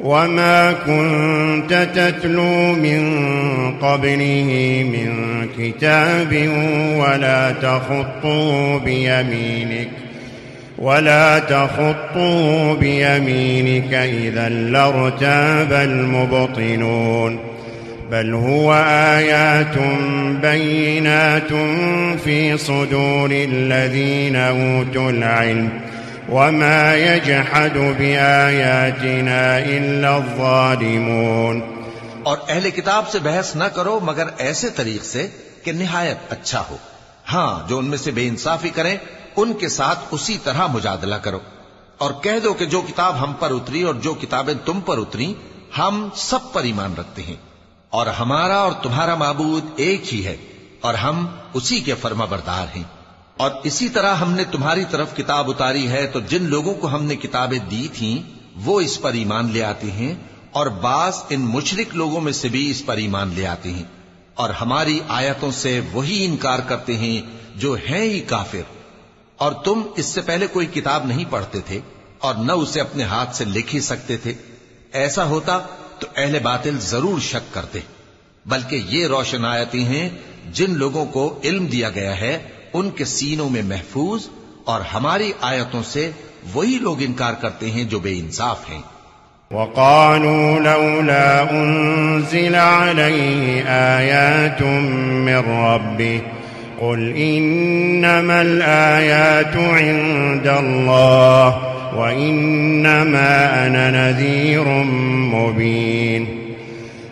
وما كنت تتلو من قبله من كتاب ولا تخطه بيمينك ولا تخطه بيمينك إذا لارتاب المبطنون بل هو آيات بينات في صدور الذين أوتوا العلم وما يجحد بآياتنا إلا الظالمون. اور اہل کتاب سے بحث نہ کرو مگر ایسے طریق سے کہ نہایت اچھا ہو۔ ہاں جو ان میں سے بے انصافی کریں، ان کے ساتھ اسی طرح مجادلہ کرو۔ اور کہہ دو کہ جو کتاب ہم پر اتری اور جو کتابیں تم پر اتری، ہم سب پر ایمان رکھتے ہیں۔ اور ہمارا اور تمہارا معبود ایک ہی ہے، اور ہم اسی کے فرما بردار ہیں۔ اور اسی طرح ہم نے تمہاری طرف کتاب اتاری ہے، تو جن لوگوں کو ہم نے کتابیں دی تھیں، وہ اس پر ایمان لے آتے ہیں، اور بعض ان مشرک لوگوں میں سے بھی اس پر ایمان لے آتے ہیں۔ اور ہماری آیتوں سے وہی انکار کرتے ہیں جو ہیں ہی کافر۔ اور تم اس سے پہلے کوئی کتاب نہیں پڑھتے تھے، اور نہ اسے اپنے ہاتھ سے لکھ ہی سکتے تھے۔ ایسا ہوتا تو اہل باطل ضرور شک کرتے، بلکہ یہ روشن آیتیں ہیں جن لوگوں کو علم دیا گیا ہے۔ ان کے سینوں میں محفوظ اور ہماری آیتوں سے وہی لوگ انکار کرتے ہیں جو بے انصاف ہیں۔ وقالوا لولا أنزل عليه آيات من ربه، قل إنما الآيات عند الله، وإنما أنا نذير مبين۔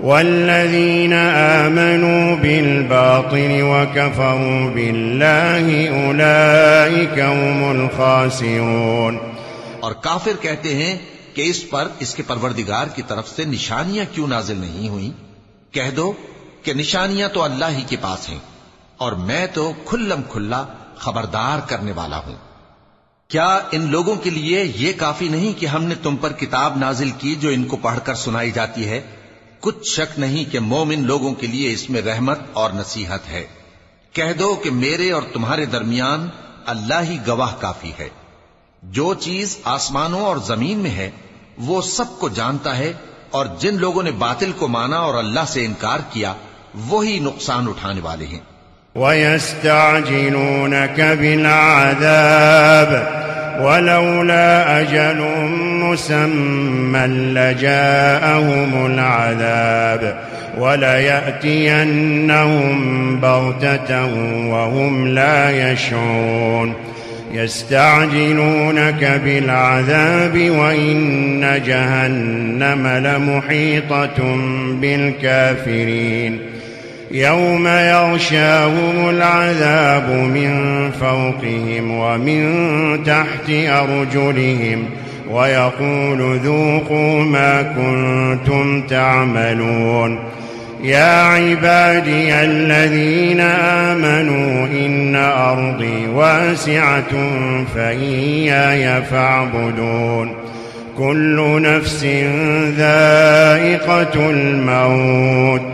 والذين آمنوا بالباطل وكفروا بالله أولئك هم الخاسرون اور کافر کہتے ہیں کہ اس پر اس کے پروردگار کی طرف سے نشانیاں کیوں نازل نہیں ہوئیں؟ کہہ دو کہ نشانیاں تو اللہ ہی کے پاس ہیں اور میں تو کھلم کھلا خبردار کرنے والا ہوں۔ کیا ان لوگوں کے لیے یہ کافی نہیں کہ ہم نے تم پر کتاب نازل کی جو ان کو پڑھ کر سنائی جاتی ہے؟ کچھ شک نہیں کہ مومن لوگوں کے لیے اس میں رحمت اور نصیحت ہے۔ کہہ دو کہ میرے اور تمہارے درمیان اللہ ہی گواہ کافی ہے۔ جو چیز آسمانوں اور زمین میں ہے، وہ سب کو جانتا ہے اور جن لوگوں نے باطل کو مانا اور اللہ سے انکار کیا، وہی نقصان اٹھانے والے ہیں۔ وَيَسْتَعْجِلُونَكَ بِالْعَذَابِ ولولا أجل مسمى لجاءهم العذاب وليأتينهم بغتة وهم لا يشعرون يستعجلونك بالعذاب وإن جهنم لمحيطة بالكافرين يوم يغشاهم العذاب من فوقهم ومن تحت أرجلهم ويقول ذوقوا ما كنتم تعملون يا عبادي الذين آمنوا إن أرضي واسعة فإياي فاعبدون كل نفس ذائقة الموت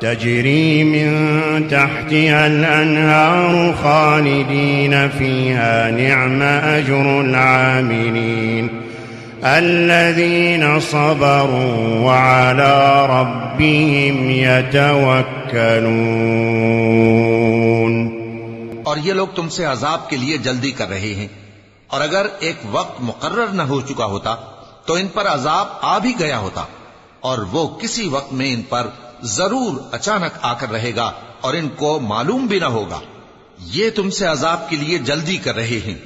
تجري من تحتها الأنهار خالدين فيها نعم أجر العاملين الذين صبروا وعلى ربهم يتوكلون اور یہ لوگ تم سے عذاب کے لیے جلدی کر رہے ہیں۔ اور اگر ایک وقت مقرر نہ ہو چکا ہوتا، تو ان پر عذاب آ بھی گیا ہوتا، اور وہ کسی وقت میں ان پر ضرور اچانک آ کر رہے گا اور ان کو معلوم بھی نہ ہوگا۔ یہ تم سے عذاب کے لیے جلدی کر رہے ہیں،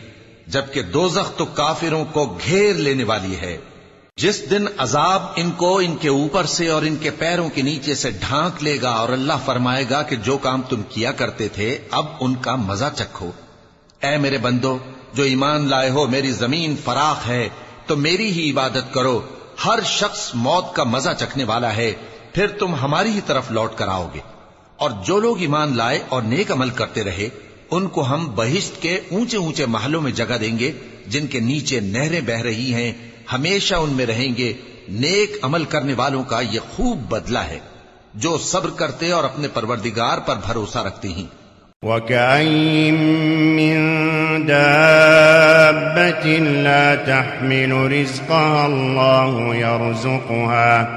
جبکہ دوزخ تو کافروں کو گھیر لینے والی ہے۔ جس دن عذاب ان کو ان کے اوپر سے اور ان کے پیروں کے نیچے سے ڈھانک لے گا اور اللہ فرمائے گا کہ جو کام تم کیا کرتے تھے، اب ان کا مزہ چکھو۔ اے میرے بندو، جو ایمان لائے ہو، میری زمین فراخ ہے، تو میری ہی عبادت کرو۔ ہر شخص موت کا مزہ چکھنے والا ہے۔ پھر تم ہماری ہی طرف لوٹ کر آؤ گے۔ اور جو لوگ ایمان لائے اور نیک عمل کرتے رہے، ان کو ہم بہشت کے اونچے اونچے محلوں میں جگہ دیں گے، جن کے نیچے نہریں بہ رہی ہیں۔ ہمیشہ ان میں رہیں گے۔ نیک عمل کرنے والوں کا یہ خوب بدلہ ہے، جو صبر کرتے اور اپنے پروردگار پر بھروسہ رکھتے ہیں۔ وَكَأَيِّن مِّن دَابَّةٍ لَّا تَحْمِلُ رِزْقَهَا اللَّهُ يَرْزُقُهَا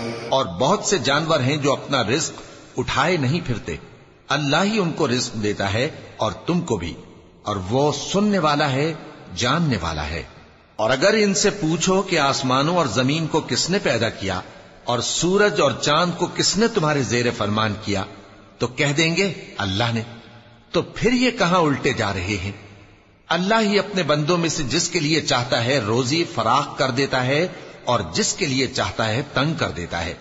اور بہت سے جانور ہیں جو اپنا رزق اٹھائے نہیں پھرتے۔ اللہ ہی ان کو رزق دیتا ہے اور تم کو بھی۔ اور وہ سننے والا ہے، جاننے والا ہے۔ اور اگر ان سے پوچھو کہ آسمانوں اور زمین کو کس نے پیدا کیا، اور سورج اور چاند کو کس نے تمہارے زیر فرمان کیا، تو کہہ دیں گے، اللہ نے۔ تو پھر یہ کہاں الٹے جا رہے ہیں؟ اللہ ہی اپنے بندوں میں سے جس کے لیے چاہتا ہے، روزی فراخ کر دیتا ہے اور جس کے لیے چاہتا ہے تنگ کر دیتا ہے۔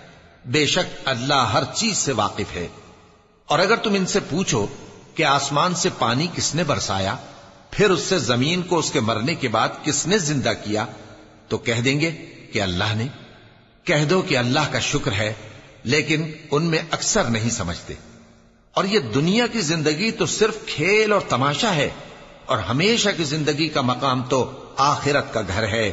بے شک اللہ ہر چیز سے واقف ہے۔ اور اگر تم ان سے پوچھو کہ آسمان سے پانی کس نے برسایا، پھر اس سے زمین کو اس کے مرنے کے بعد کس نے زندہ کیا، تو کہہ دیں گے کہ اللہ نے۔ کہہ دو کہ اللہ کا شکر ہے، لیکن ان میں اکثر نہیں سمجھتے۔ اور یہ دنیا کی زندگی تو صرف کھیل اور تماشا ہے، اور ہمیشہ کی زندگی کا مقام تو آخرت کا گھر ہے۔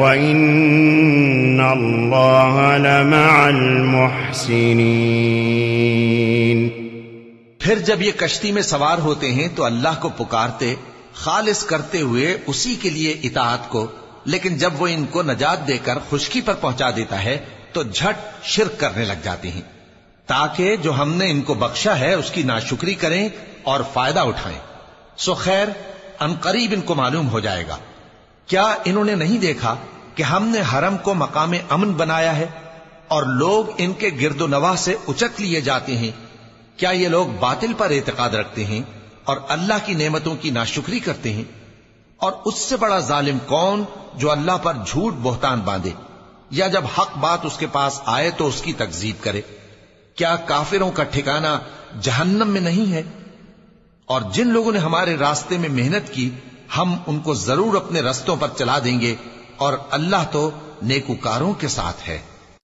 وإن الله لمع المحسنين پھر جب یہ کشتی میں سوار ہوتے ہیں تو اللہ کو پکارتے، خالص کرتے ہوئے اسی کے لیے اطاعت کو، لیکن جب وہ ان کو نجات دے کر خشکی پر پہنچا دیتا ہے تو جھٹ شرک کرنے لگ جاتے ہیں، تاکہ جو ہم نے ان کو بخشا ہے اس کی ناشکری کریں اور فائدہ اٹھائیں۔ سو خیر، ان قریب ان کو معلوم ہو جائے گا۔ کیا انہوں نے نہیں دیکھا کہ ہم نے حرم کو مقام امن بنایا ہے اور لوگ ان کے گرد و نواح سے اچک لیے جاتے ہیں؟ کیا یہ لوگ باطل پر اعتقاد رکھتے ہیں اور اللہ کی نعمتوں کی ناشکری کرتے ہیں؟ اور اس سے بڑا ظالم کون جو اللہ پر جھوٹ بہتان باندھے؟ یا جب حق بات اس کے پاس آئے تو اس کی تکزیب کرے؟ کیا کافروں کا ٹھکانہ جہنم میں نہیں ہے؟ اور جن لوگوں نے ہمارے راستے میں محنت کی ہم ان کو ضرور اپنے رستوں پر چلا دیں گے اور اللہ تو نیکوکاروں کے ساتھ ہے۔